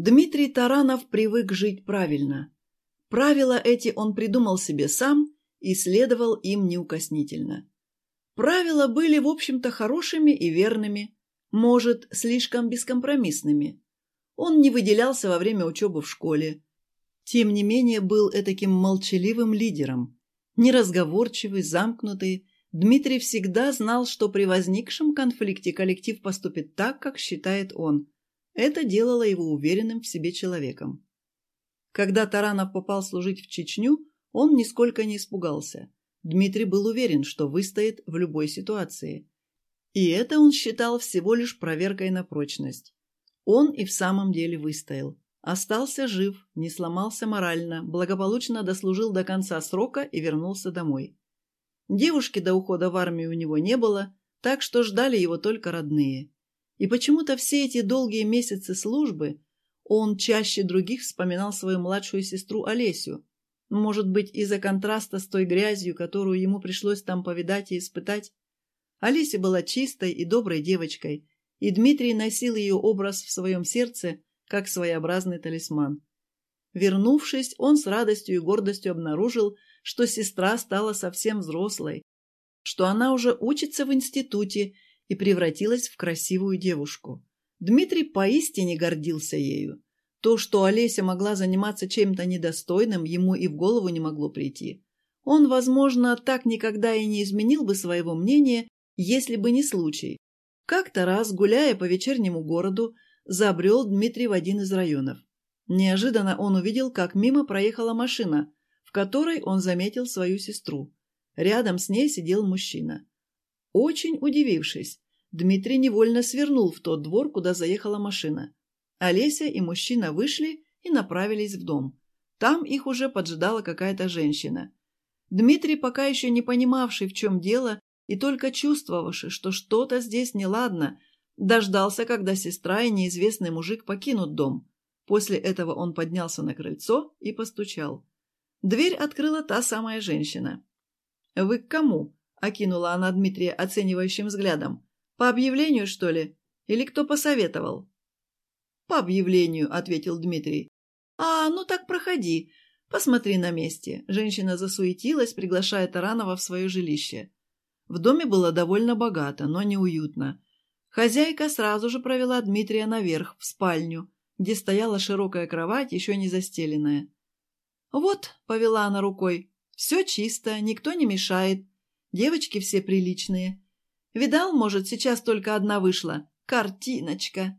Дмитрий Таранов привык жить правильно. Правила эти он придумал себе сам и следовал им неукоснительно. Правила были, в общем-то, хорошими и верными, может, слишком бескомпромиссными. Он не выделялся во время учебы в школе. Тем не менее, был этаким молчаливым лидером. Неразговорчивый, замкнутый, Дмитрий всегда знал, что при возникшем конфликте коллектив поступит так, как считает он. Это делало его уверенным в себе человеком. Когда Таранов попал служить в Чечню, он нисколько не испугался. Дмитрий был уверен, что выстоит в любой ситуации. И это он считал всего лишь проверкой на прочность. Он и в самом деле выстоял. Остался жив, не сломался морально, благополучно дослужил до конца срока и вернулся домой. Девушки до ухода в армию у него не было, так что ждали его только родные. И почему-то все эти долгие месяцы службы он чаще других вспоминал свою младшую сестру Олесю. Может быть, из-за контраста с той грязью, которую ему пришлось там повидать и испытать. Олеся была чистой и доброй девочкой, и Дмитрий носил ее образ в своем сердце, как своеобразный талисман. Вернувшись, он с радостью и гордостью обнаружил, что сестра стала совсем взрослой, что она уже учится в институте и превратилась в красивую девушку. Дмитрий поистине гордился ею. То, что Олеся могла заниматься чем-то недостойным, ему и в голову не могло прийти. Он, возможно, так никогда и не изменил бы своего мнения, если бы не случай. Как-то раз, гуляя по вечернему городу, забрел Дмитрий в один из районов. Неожиданно он увидел, как мимо проехала машина, в которой он заметил свою сестру. Рядом с ней сидел мужчина. Очень удивившись, Дмитрий невольно свернул в тот двор, куда заехала машина. Олеся и мужчина вышли и направились в дом. Там их уже поджидала какая-то женщина. Дмитрий, пока еще не понимавший, в чем дело, и только чувствовавший, что что-то здесь неладно, дождался, когда сестра и неизвестный мужик покинут дом. После этого он поднялся на крыльцо и постучал. Дверь открыла та самая женщина. «Вы к кому?» – окинула она Дмитрия оценивающим взглядом. «По объявлению, что ли? Или кто посоветовал?» «По объявлению», – ответил Дмитрий. «А, ну так проходи. Посмотри на месте». Женщина засуетилась, приглашая Таранова в свое жилище. В доме было довольно богато, но неуютно. Хозяйка сразу же провела Дмитрия наверх, в спальню, где стояла широкая кровать, еще не застеленная. «Вот», — повела она рукой, — «все чисто, никто не мешает. Девочки все приличные. Видал, может, сейчас только одна вышла. Картиночка».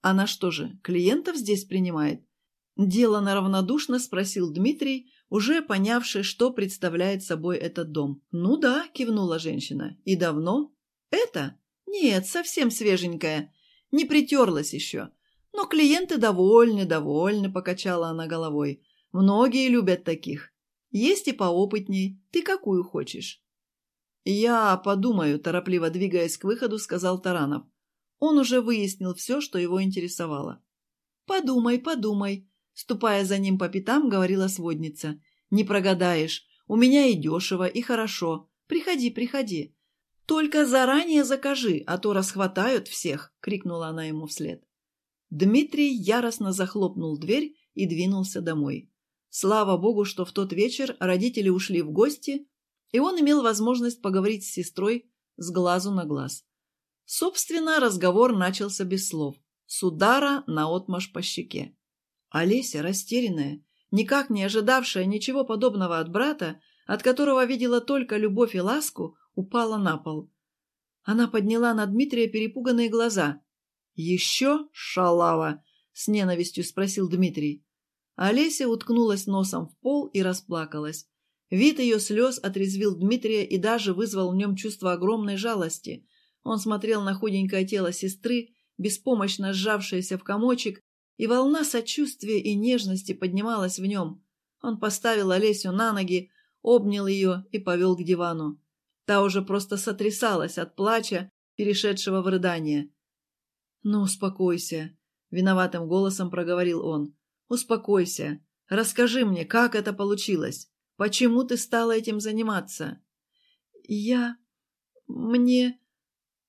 «Она что же, клиентов здесь принимает?» Делано равнодушно спросил Дмитрий, уже понявший, что представляет собой этот дом. «Ну да», – кивнула женщина. «И давно?» «Это? Нет, совсем свеженькая. Не притерлась еще. Но клиенты довольны, довольны», – покачала она головой. «Многие любят таких. Есть и поопытней. Ты какую хочешь?» «Я подумаю», – торопливо двигаясь к выходу, сказал Таранов. Он уже выяснил все, что его интересовало. «Подумай, подумай», Ступая за ним по пятам, говорила сводница. «Не прогадаешь. У меня и дешево, и хорошо. Приходи, приходи. Только заранее закажи, а то расхватают всех!» — крикнула она ему вслед. Дмитрий яростно захлопнул дверь и двинулся домой. Слава богу, что в тот вечер родители ушли в гости, и он имел возможность поговорить с сестрой с глазу на глаз. Собственно, разговор начался без слов, с удара наотмашь по щеке. Олеся, растерянная, никак не ожидавшая ничего подобного от брата, от которого видела только любовь и ласку, упала на пол. Она подняла на Дмитрия перепуганные глаза. «Еще шалава?» — с ненавистью спросил Дмитрий. Олеся уткнулась носом в пол и расплакалась. Вид ее слез отрезвил Дмитрия и даже вызвал в нем чувство огромной жалости. Он смотрел на худенькое тело сестры, беспомощно сжавшееся в комочек, и волна сочувствия и нежности поднималась в нем. Он поставил Олесю на ноги, обнял ее и повел к дивану. Та уже просто сотрясалась от плача, перешедшего в рыдание. «Ну, успокойся», — виноватым голосом проговорил он. «Успокойся. Расскажи мне, как это получилось? Почему ты стала этим заниматься?» «Я... мне...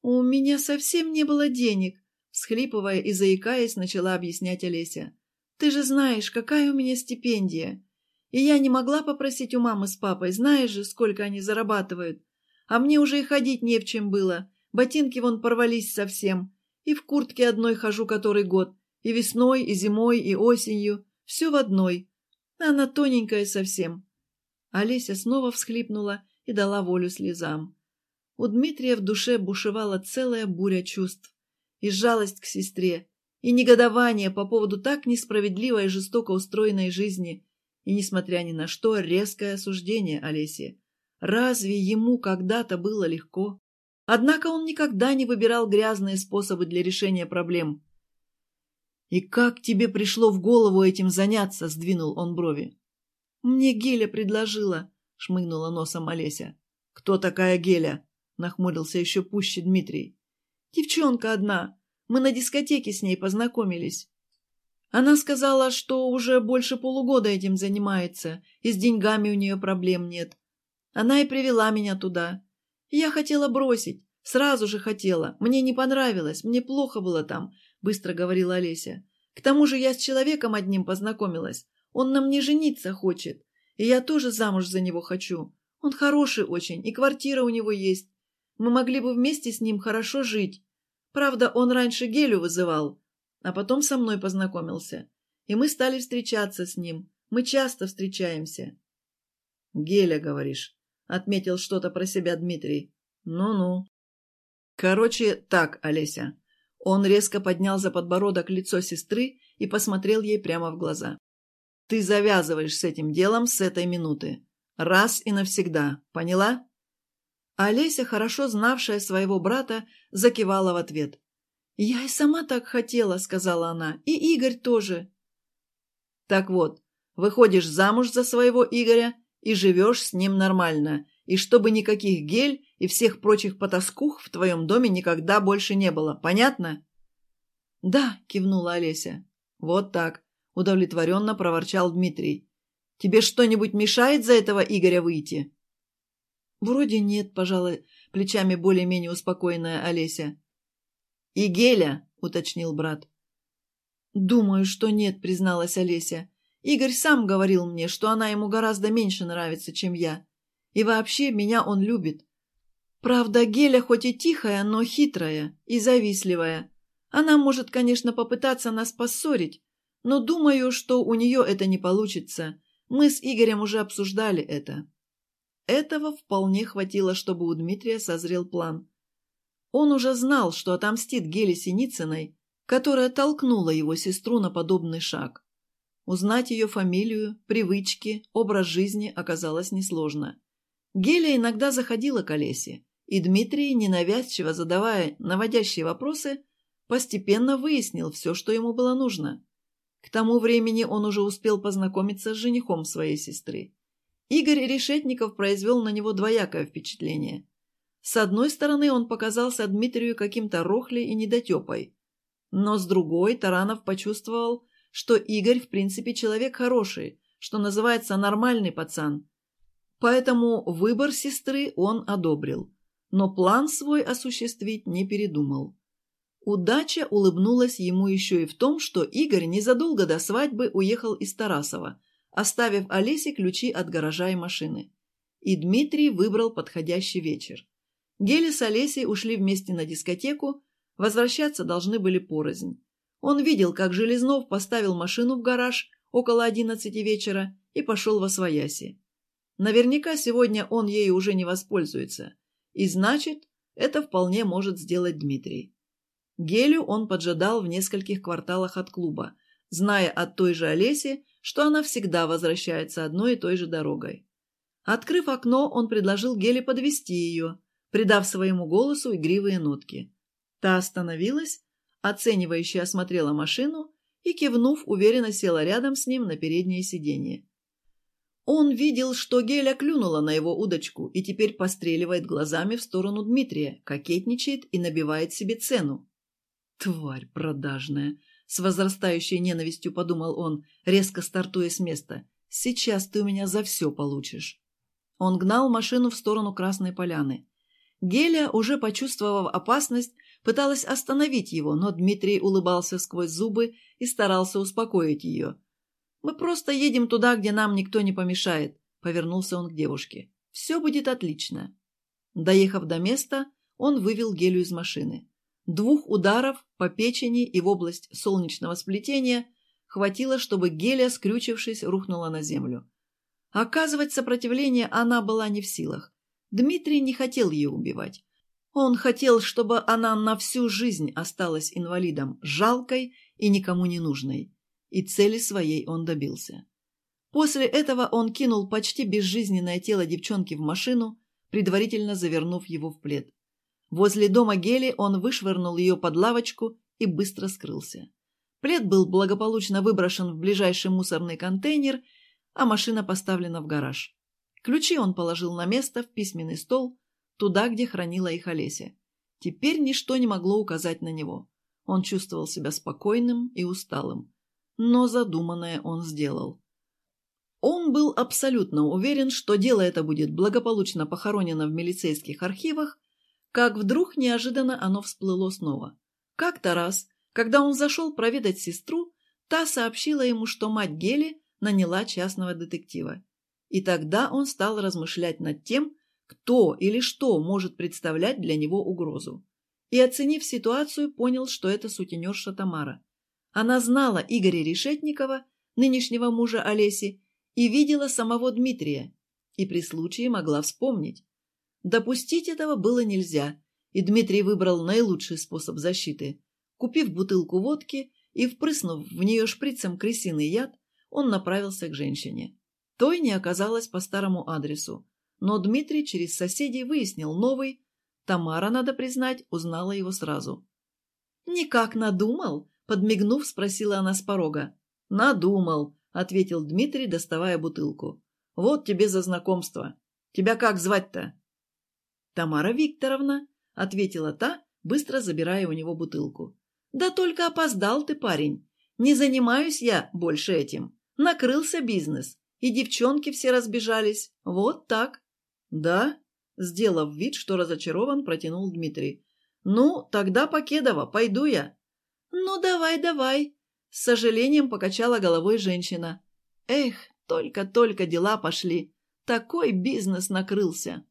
у меня совсем не было денег», Схлипывая и заикаясь, начала объяснять Олеся. «Ты же знаешь, какая у меня стипендия. И я не могла попросить у мамы с папой, знаешь же, сколько они зарабатывают. А мне уже и ходить не в чем было. Ботинки вон порвались совсем. И в куртке одной хожу который год. И весной, и зимой, и осенью. Все в одной. Она тоненькая совсем. Олеся снова всхлипнула и дала волю слезам. У Дмитрия в душе бушевала целая буря чувств. И жалость к сестре, и негодование по поводу так несправедливой и жестоко устроенной жизни, и, несмотря ни на что, резкое осуждение Олеси. Разве ему когда-то было легко? Однако он никогда не выбирал грязные способы для решения проблем. «И как тебе пришло в голову этим заняться?» – сдвинул он брови. «Мне Геля предложила», – шмыгнула носом Олеся. «Кто такая Геля?» – нахмурился еще пуще Дмитрий. «Девчонка одна. Мы на дискотеке с ней познакомились. Она сказала, что уже больше полугода этим занимается, и с деньгами у нее проблем нет. Она и привела меня туда. Я хотела бросить, сразу же хотела. Мне не понравилось, мне плохо было там, — быстро говорила Олеся. К тому же я с человеком одним познакомилась. Он на мне жениться хочет, и я тоже замуж за него хочу. Он хороший очень, и квартира у него есть. Мы могли бы вместе с ним хорошо жить. Правда, он раньше Гелю вызывал, а потом со мной познакомился. И мы стали встречаться с ним. Мы часто встречаемся. «Геля, говоришь?» — отметил что-то про себя Дмитрий. «Ну-ну». «Короче, так, Олеся». Он резко поднял за подбородок лицо сестры и посмотрел ей прямо в глаза. «Ты завязываешь с этим делом с этой минуты. Раз и навсегда. Поняла?» Олеся, хорошо знавшая своего брата, закивала в ответ. «Я и сама так хотела», — сказала она, — «и Игорь тоже». «Так вот, выходишь замуж за своего Игоря и живешь с ним нормально, и чтобы никаких гель и всех прочих потаскух в твоем доме никогда больше не было. Понятно?» «Да», — кивнула Олеся. «Вот так», — удовлетворенно проворчал Дмитрий. «Тебе что-нибудь мешает за этого Игоря выйти?» «Вроде нет», — пожалуй, плечами более-менее успокоенная Олеся. «И Геля», — уточнил брат. «Думаю, что нет», — призналась Олеся. «Игорь сам говорил мне, что она ему гораздо меньше нравится, чем я. И вообще меня он любит. Правда, Геля хоть и тихая, но хитрая и завистливая. Она может, конечно, попытаться нас поссорить, но думаю, что у нее это не получится. Мы с Игорем уже обсуждали это». Этого вполне хватило, чтобы у Дмитрия созрел план. Он уже знал, что отомстит Геле Синицыной, которая толкнула его сестру на подобный шаг. Узнать ее фамилию, привычки, образ жизни оказалось несложно. Геля иногда заходила к Олесе, и Дмитрий, ненавязчиво задавая наводящие вопросы, постепенно выяснил все, что ему было нужно. К тому времени он уже успел познакомиться с женихом своей сестры. Игорь Решетников произвел на него двоякое впечатление. С одной стороны, он показался Дмитрию каким-то рохлей и недотепой. Но с другой, Таранов почувствовал, что Игорь, в принципе, человек хороший, что называется нормальный пацан. Поэтому выбор сестры он одобрил, но план свой осуществить не передумал. Удача улыбнулась ему еще и в том, что Игорь незадолго до свадьбы уехал из Тарасова, оставив Олесе ключи от гаража и машины. И Дмитрий выбрал подходящий вечер. Гели с Олесей ушли вместе на дискотеку, возвращаться должны были порознь. Он видел, как Железнов поставил машину в гараж около одиннадцати вечера и пошел во свояси. Наверняка сегодня он ею уже не воспользуется. И значит, это вполне может сделать Дмитрий. Гелю он поджидал в нескольких кварталах от клуба, зная от той же Олеси, что она всегда возвращается одной и той же дорогой. Открыв окно, он предложил Геле подвести ее, придав своему голосу игривые нотки. Та остановилась, оценивающе осмотрела машину и, кивнув, уверенно села рядом с ним на переднее сиденье. Он видел, что Геля клюнула на его удочку и теперь постреливает глазами в сторону Дмитрия, кокетничает и набивает себе цену. «Тварь продажная!» — с возрастающей ненавистью подумал он, резко стартуя с места. «Сейчас ты у меня за все получишь». Он гнал машину в сторону Красной Поляны. Геля, уже почувствовав опасность, пыталась остановить его, но Дмитрий улыбался сквозь зубы и старался успокоить ее. «Мы просто едем туда, где нам никто не помешает», — повернулся он к девушке. «Все будет отлично». Доехав до места, он вывел Гелю из машины. Двух ударов по печени и в область солнечного сплетения хватило, чтобы Геля, скрючившись, рухнула на землю. Оказывать сопротивление она была не в силах. Дмитрий не хотел ее убивать. Он хотел, чтобы она на всю жизнь осталась инвалидом, жалкой и никому не нужной. И цели своей он добился. После этого он кинул почти безжизненное тело девчонки в машину, предварительно завернув его в плед. Возле дома Гели он вышвырнул ее под лавочку и быстро скрылся. Плед был благополучно выброшен в ближайший мусорный контейнер, а машина поставлена в гараж. Ключи он положил на место в письменный стол, туда, где хранила их Олеся. Теперь ничто не могло указать на него. Он чувствовал себя спокойным и усталым. Но задуманное он сделал. Он был абсолютно уверен, что дело это будет благополучно похоронено в милицейских архивах, как вдруг неожиданно оно всплыло снова. Как-то раз, когда он зашел проведать сестру, та сообщила ему, что мать Гели наняла частного детектива. И тогда он стал размышлять над тем, кто или что может представлять для него угрозу. И, оценив ситуацию, понял, что это сутенерша Тамара. Она знала Игоря Решетникова, нынешнего мужа Олеси, и видела самого Дмитрия, и при случае могла вспомнить. Допустить этого было нельзя, и Дмитрий выбрал наилучший способ защиты. Купив бутылку водки и впрыснув в нее шприцем крысиный яд, он направился к женщине. Той не оказалось по старому адресу, но Дмитрий через соседей выяснил новый. Тамара, надо признать, узнала его сразу. «Никак надумал?» – подмигнув, спросила она с порога. «Надумал», – ответил Дмитрий, доставая бутылку. «Вот тебе за знакомство. Тебя как звать-то?» «Тамара Викторовна», – ответила та, быстро забирая у него бутылку. «Да только опоздал ты, парень. Не занимаюсь я больше этим. Накрылся бизнес, и девчонки все разбежались. Вот так». «Да?» – сделав вид, что разочарован, протянул Дмитрий. «Ну, тогда Покедова, пойду я». «Ну, давай, давай», – с сожалением покачала головой женщина. «Эх, только-только дела пошли. Такой бизнес накрылся».